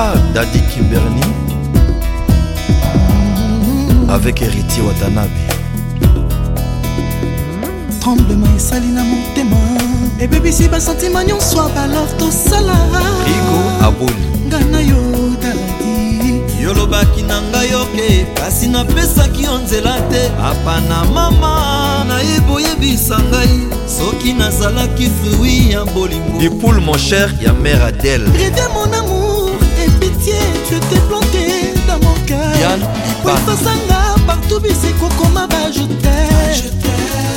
Ah, Daddy Kimberly avec héritier Watanabe. Tremblement esali na motema ebebisi basentima nyonso abalor tosala rigo aboli ngai na yo daladi yo lobaki na ngai oke kasi napesaki yo nzela te apana mama nayeba oyebisa ngai soki nazalaki fruit ya bolingo epule mon cher ya mare adele revie monamu pitié tu étais planté dans mon cœur po efasanga partout bisi kokoma bajete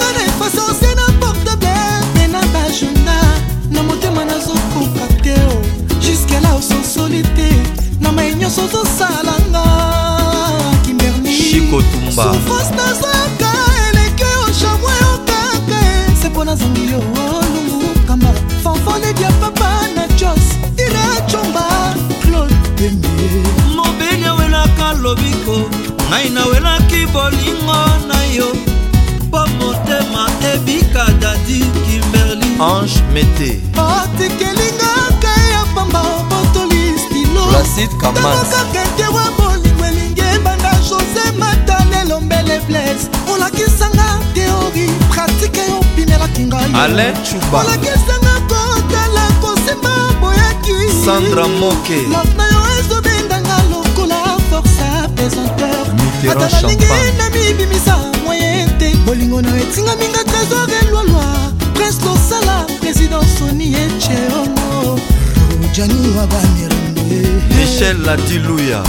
ana efasance na portable mpe na bajenda na motema nazokoka te juske la osonsoli te na mai nyonso ozosalanga kimbernisouffrance ngai nawelaki bolingo na yo mpo motema ebika dadi kimberli ange mete otekelinga ngai ya pamba botoli stiloasidkamaakakete wa bolingo elingi ebanda jose matalelo mbele bles olakisanga teori pratike opimelaki ngaiolakisanga kotala kosimba boyaki sandra moke ata nalingi namibimisa moye te bolingo na etingaminga trésor elwalwa prince losala président soni echeongo rojani wa bamirande michel ladiluya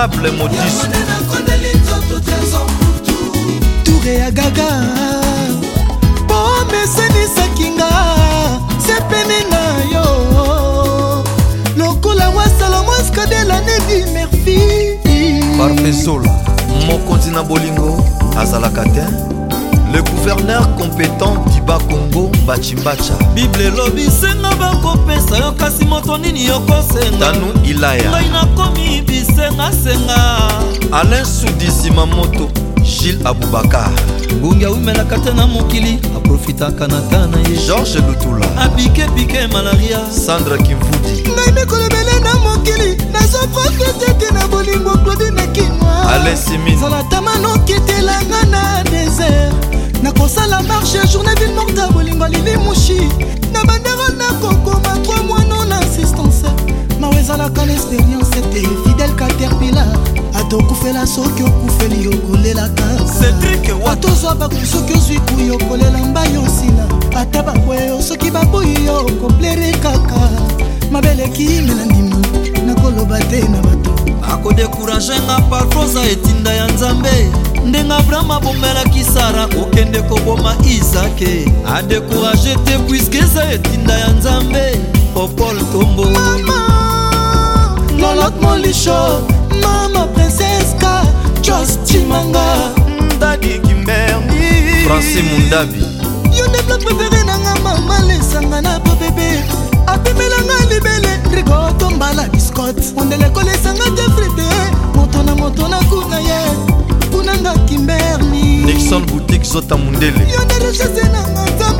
honorable modis toure ya gaga pome esenisaki nga se pene na yo lokola wa salomo skadela nedi merci parfezola mokonzi na bolingo azalaka te le gouverneur compétent diba congo mbachimbacha bible elobi senga bakopesa yo kasi moto nini yokosenga tanu ilaya ngai nakomi sengasenga alain sudisima moto gile abubakar ngungi awumelaka te na mokili aprofitaka na ta na ye george lutula abikebike malaria sandra kimvudi ngai mikolobele na mokili nazoprofite te na bolingo claudine kinwa alain simin tokufela soki okufeli yokolela kakatozwa baku soki ozwi ku yokolela mbai osila ata bakweyo soki baboyi yo okoplere kaka mabeleki mela ndimi nakoloba te na bato akodekuragenga parfosa etinda ya nzambe ndenge abraham abomelaki sara kokende koboma isake adekourage te puiske eza etinda ya nzambe popol tombo lolot molisho mama jos cimanga ndadi kimberni francais mundabi yo nde blak prefere nanga mama lesanga na bobebe apimelanga libele rigoto mbala biscot mondele kolesanga jefrite moto na moto na kuna ye kunanga kimberni nixon boutique zota mundele yo nde richese nanga nzambe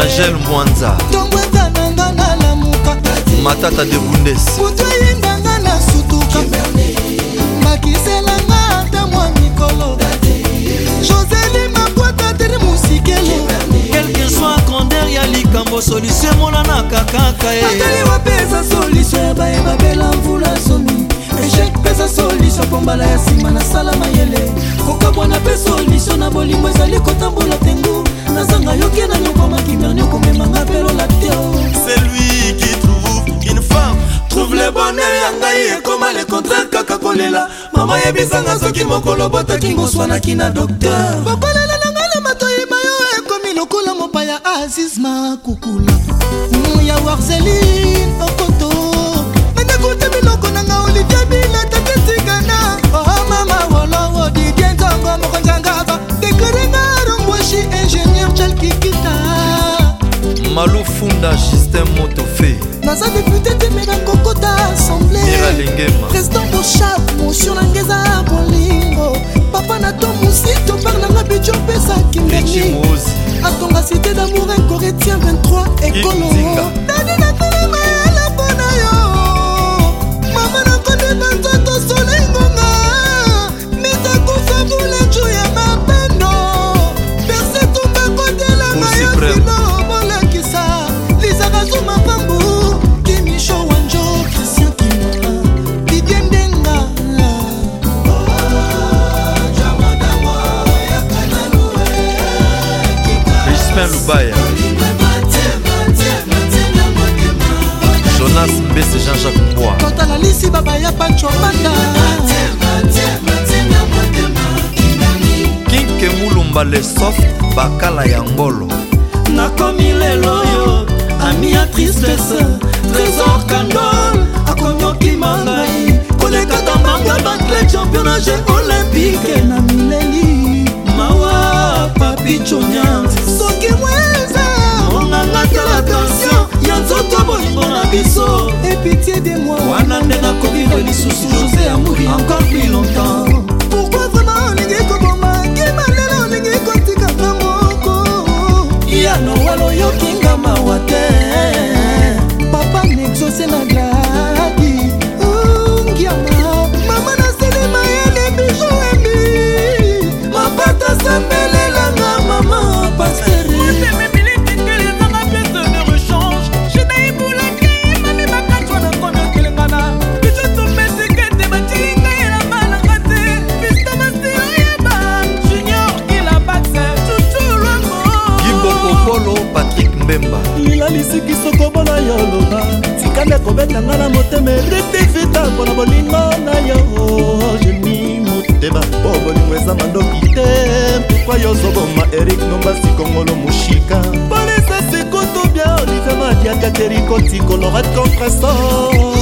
angel mwanza tongweta na nga nalamuka matata de bundes kutu eyindanga na sutuka bakiselanga ata mwa mikolo joseli mabwata tere mosikele kelke soi grandeur ya likambo solutio emonanaka kaka eh. ataliwa mpe eza solutio ya bayebabela mvula somi ejek mpe eza solutio mpo mbala ya nsima nasala mayele kokabwana mpe solutio na bolingo ezali kotambola tengo nazanga yoki na lokoma kitani okomemanga pelola te celui qui trouve une femme trouve le bonheur ya ngai ekoma le contraire kaka kolela mama yebisanga soki mokolo botaki ngoswanaki na docteur bakolela na ngai na matoyiba yo ekomi lokola mopaya aziz makukula ya warzeline okoto nandakuta biloko na nga olivier binatatetikana ohamama wolowo didie ntongo mokonzangaba kikita malufunda justin motofe naza depute temeka kokota assemblépresident boshar mosio nanga eza bolingo papa na to mosito par nanga bidio opesa kimberli atonga cité damour incoretien 23 ekolo babebisi babaya pancho mata kinke mulumba lesof bakala ya ngolo nakomi lelo oyo ami ya tristese trésor kandol akomi okima ngai koleka tambanga batle championnage olympique na mileli mawa papichonia ata bolingo na biso epitie de moi wana nde nakomi lisusu josé amuri encore plus longtemps mbemba ilalisiki soko mpona yo loba tika nde kobeta nga na motema eretifita mpona bolingo na yo geni motema mpo bolingo eza mandoki te pourkua yo ozoboma erik nombasi kongolo moshika polisa sikutu bia olive madiaka terikoti colorat compresor